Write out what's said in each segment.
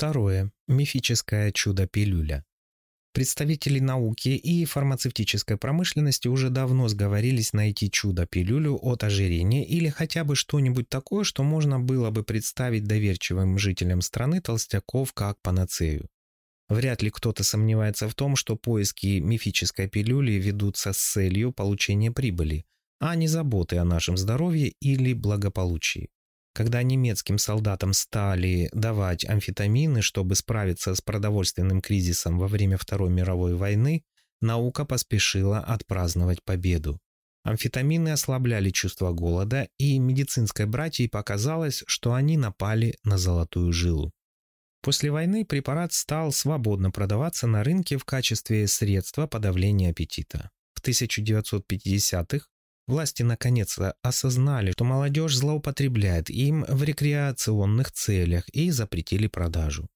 Второе. мифическое чудо-пилюля. Представители науки и фармацевтической промышленности уже давно сговорились найти чудо-пилюлю от ожирения или хотя бы что-нибудь такое, что можно было бы представить доверчивым жителям страны толстяков как панацею. Вряд ли кто-то сомневается в том, что поиски мифической пилюли ведутся с целью получения прибыли, а не заботы о нашем здоровье или благополучии когда немецким солдатам стали давать амфетамины, чтобы справиться с продовольственным кризисом во время Второй мировой войны, наука поспешила отпраздновать победу. Амфетамины ослабляли чувство голода, и медицинской братьей показалось, что они напали на золотую жилу. После войны препарат стал свободно продаваться на рынке в качестве средства подавления аппетита. В 1950-х Власти наконец-то осознали, что молодежь злоупотребляет им в рекреационных целях и запретили продажу.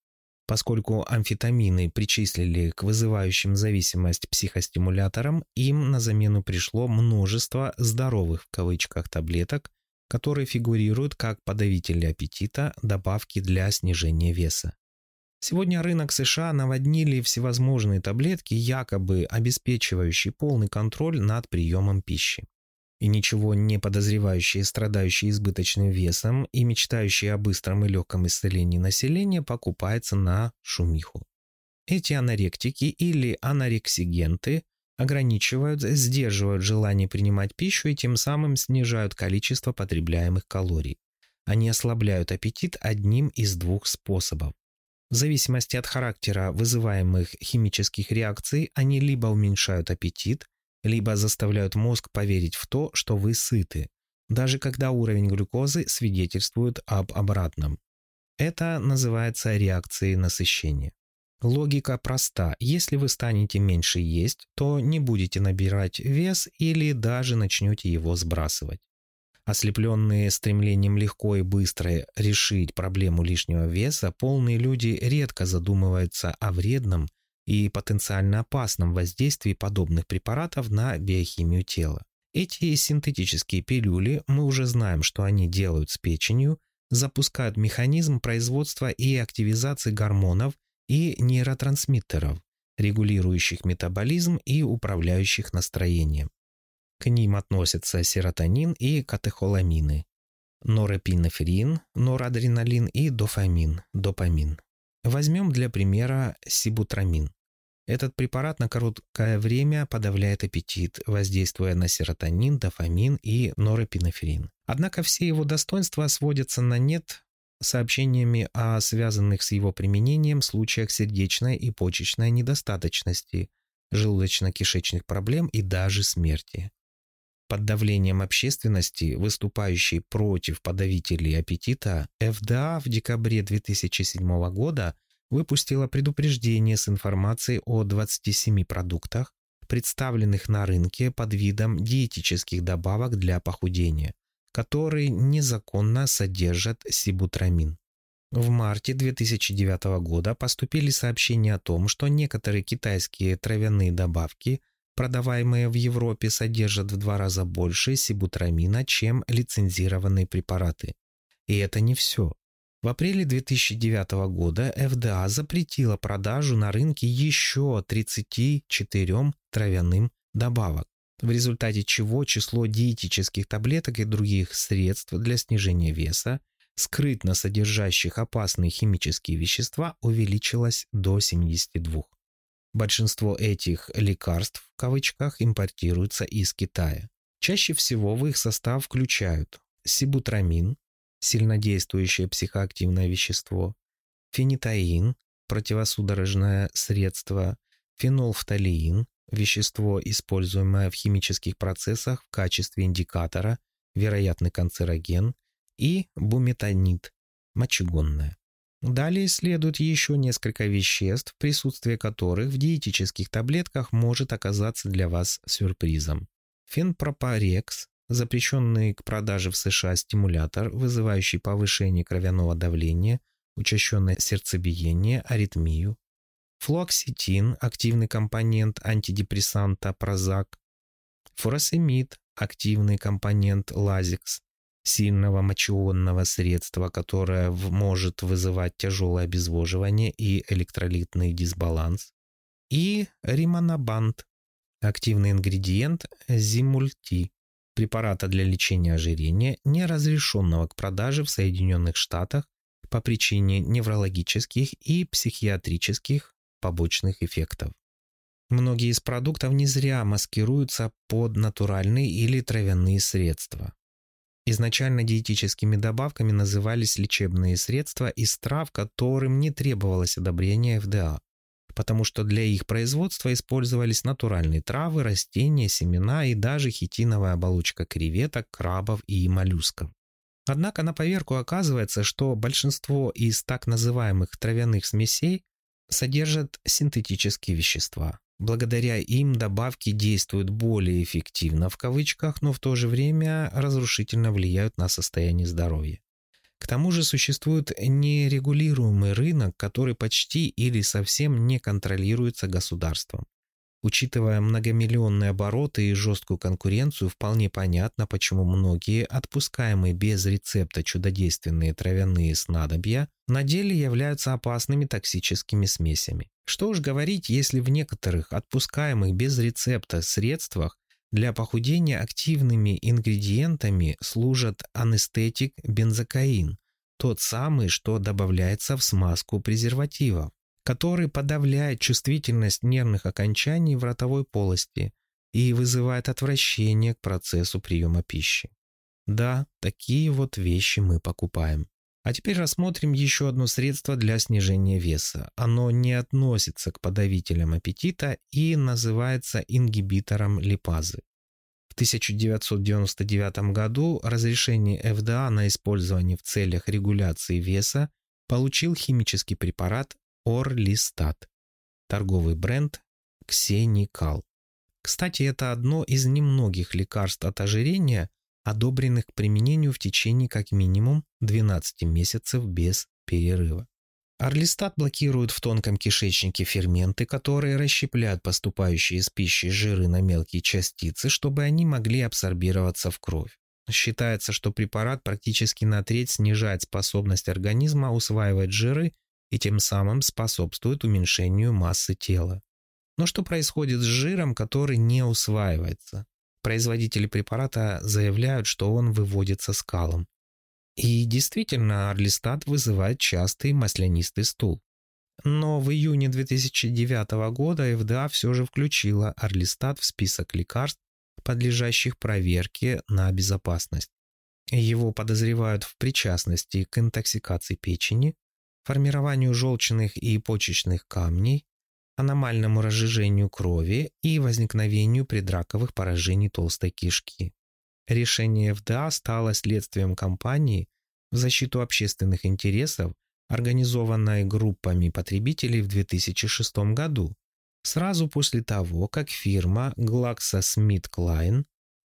Поскольку амфетамины причислили к вызывающим зависимость психостимуляторам, им на замену пришло множество «здоровых» в кавычках таблеток, которые фигурируют как подавители аппетита, добавки для снижения веса. Сегодня рынок США наводнили всевозможные таблетки, якобы обеспечивающие полный контроль над приемом пищи и ничего не подозревающие страдающие избыточным весом и мечтающие о быстром и легком исцелении населения покупается на шумиху. Эти аноректики или анорексигенты ограничивают, сдерживают желание принимать пищу и тем самым снижают количество потребляемых калорий. Они ослабляют аппетит одним из двух способов. В зависимости от характера вызываемых химических реакций они либо уменьшают аппетит, либо заставляют мозг поверить в то, что вы сыты, даже когда уровень глюкозы свидетельствует об обратном. Это называется реакцией насыщения. Логика проста. Если вы станете меньше есть, то не будете набирать вес или даже начнете его сбрасывать. Ослепленные стремлением легко и быстро решить проблему лишнего веса, полные люди редко задумываются о вредном – и потенциально опасном воздействии подобных препаратов на биохимию тела. Эти синтетические пилюли, мы уже знаем, что они делают с печенью, запускают механизм производства и активизации гормонов и нейротрансмиттеров, регулирующих метаболизм и управляющих настроением. К ним относятся серотонин и катехоламины, норепинефрин, норадреналин и дофамин, допамин. Возьмем для примера сибутрамин. Этот препарат на короткое время подавляет аппетит, воздействуя на серотонин, дофамин и норепинефрин. Однако все его достоинства сводятся на нет сообщениями о связанных с его применением случаях сердечной и почечной недостаточности, желудочно-кишечных проблем и даже смерти. Под давлением общественности, выступающей против подавителей аппетита, FDA в декабре 2007 года выпустила предупреждение с информацией о 27 продуктах, представленных на рынке под видом диетических добавок для похудения, которые незаконно содержат сибутрамин. В марте 2009 года поступили сообщения о том, что некоторые китайские травяные добавки, продаваемые в Европе, содержат в два раза больше сибутрамина, чем лицензированные препараты. И это не все. В апреле 2009 года FDA запретила продажу на рынке еще 34 травяным добавок, в результате чего число диетических таблеток и других средств для снижения веса, скрытно содержащих опасные химические вещества, увеличилось до 72. Большинство этих «лекарств» в кавычках импортируется из Китая. Чаще всего в их состав включают сибутрамин, сильнодействующее психоактивное вещество, фенитаин, противосудорожное средство, фенолфталиин, вещество, используемое в химических процессах в качестве индикатора, вероятный канцероген, и буметанид, мочегонное. Далее следует еще несколько веществ, присутствие которых в диетических таблетках может оказаться для вас сюрпризом. Фенпропарекс, запрещенный к продаже в США стимулятор, вызывающий повышение кровяного давления, учащенное сердцебиение, аритмию, флуоксетин, активный компонент антидепрессанта Прозак, фуросемид, активный компонент Лазикс, сильного мочеонного средства, которое может вызывать тяжелое обезвоживание и электролитный дисбаланс, и римонабант, активный ингредиент Зимульти, препарата для лечения ожирения, не разрешенного к продаже в Соединенных Штатах по причине неврологических и психиатрических побочных эффектов. Многие из продуктов не зря маскируются под натуральные или травяные средства. Изначально диетическими добавками назывались лечебные средства из трав, которым не требовалось одобрение FDA потому что для их производства использовались натуральные травы, растения, семена и даже хитиновая оболочка креветок, крабов и моллюсков. Однако на поверку оказывается, что большинство из так называемых травяных смесей содержат синтетические вещества. Благодаря им добавки действуют более эффективно в кавычках, но в то же время разрушительно влияют на состояние здоровья. К тому же существует нерегулируемый рынок, который почти или совсем не контролируется государством. Учитывая многомиллионные обороты и жесткую конкуренцию, вполне понятно, почему многие отпускаемые без рецепта чудодейственные травяные снадобья на деле являются опасными токсическими смесями. Что уж говорить, если в некоторых отпускаемых без рецепта средствах для похудения активными ингредиентами служат анестетик бензокаин, тот самый, что добавляется в смазку презерватива, который подавляет чувствительность нервных окончаний в ротовой полости и вызывает отвращение к процессу приема пищи. Да, такие вот вещи мы покупаем. А теперь рассмотрим еще одно средство для снижения веса. Оно не относится к подавителям аппетита и называется ингибитором липазы. В 1999 году разрешение FDA а на использование в целях регуляции веса получил химический препарат Орлистат, торговый бренд Ксеникал. Кстати, это одно из немногих лекарств от ожирения, одобренных к применению в течение как минимум 12 месяцев без перерыва. Орлистат блокирует в тонком кишечнике ферменты, которые расщепляют поступающие из пищи жиры на мелкие частицы, чтобы они могли абсорбироваться в кровь. Считается, что препарат практически на треть снижает способность организма усваивать жиры и тем самым способствует уменьшению массы тела. Но что происходит с жиром, который не усваивается? Производители препарата заявляют, что он выводится скалом. И действительно, Арлистат вызывает частый маслянистый стул. Но в июне 2009 года ФДА все же включила Арлистат в список лекарств, подлежащих проверке на безопасность. Его подозревают в причастности к интоксикации печени, формированию желчных и почечных камней, аномальному разжижению крови и возникновению предраковых поражений толстой кишки. Решение ФДА стало следствием кампании в защиту общественных интересов, организованной группами потребителей в 2006 году, сразу после того, как фирма GlaxoSmithKline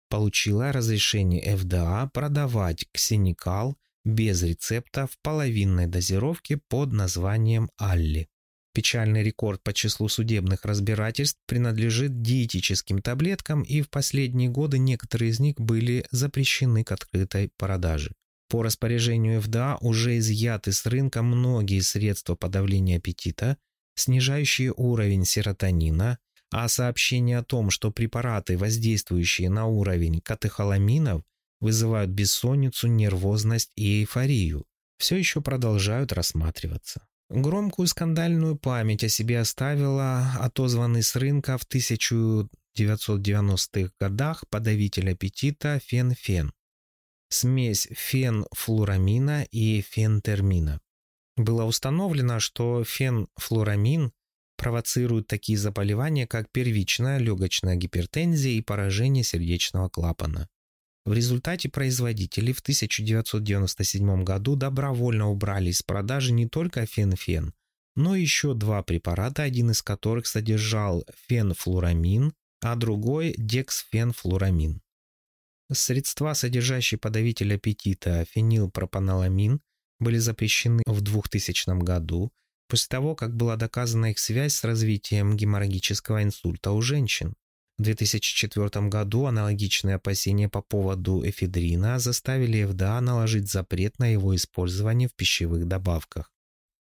получила разрешение ФДА продавать ксеникал без рецепта в половинной дозировке под названием Алли. Печальный рекорд по числу судебных разбирательств принадлежит диетическим таблеткам, и в последние годы некоторые из них были запрещены к открытой продаже. По распоряжению ФДА уже изъяты с рынка многие средства подавления аппетита, снижающие уровень серотонина, а сообщение о том, что препараты, воздействующие на уровень катехоламинов, вызывают бессонницу, нервозность и эйфорию, все еще продолжают рассматриваться. Громкую скандальную память о себе оставила а отозванный с рынка в 1990-х годах подавитель аппетита фен-фен. Смесь фенфлурамина и фентермина. Было установлено, что фенфлурамин провоцирует такие заболевания, как первичная легочная гипертензия и поражение сердечного клапана. В результате производители в 1997 году добровольно убрали из продажи не только фенфен, но еще два препарата, один из которых содержал фенфлурамин, а другой – дексфенфлурамин. Средства, содержащие подавитель аппетита фенилпропаноламин, были запрещены в 2000 году, после того, как была доказана их связь с развитием геморрагического инсульта у женщин. 2004 году аналогичные опасения по поводу эфедрина заставили FDA наложить запрет на его использование в пищевых добавках.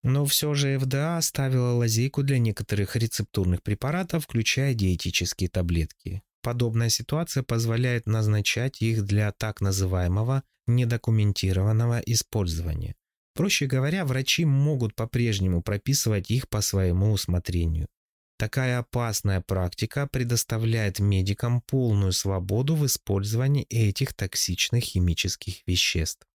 Но все же FDA оставила лазейку для некоторых рецептурных препаратов, включая диетические таблетки. Подобная ситуация позволяет назначать их для так называемого недокументированного использования. Проще говоря, врачи могут по-прежнему прописывать их по своему усмотрению. Такая опасная практика предоставляет медикам полную свободу в использовании этих токсичных химических веществ.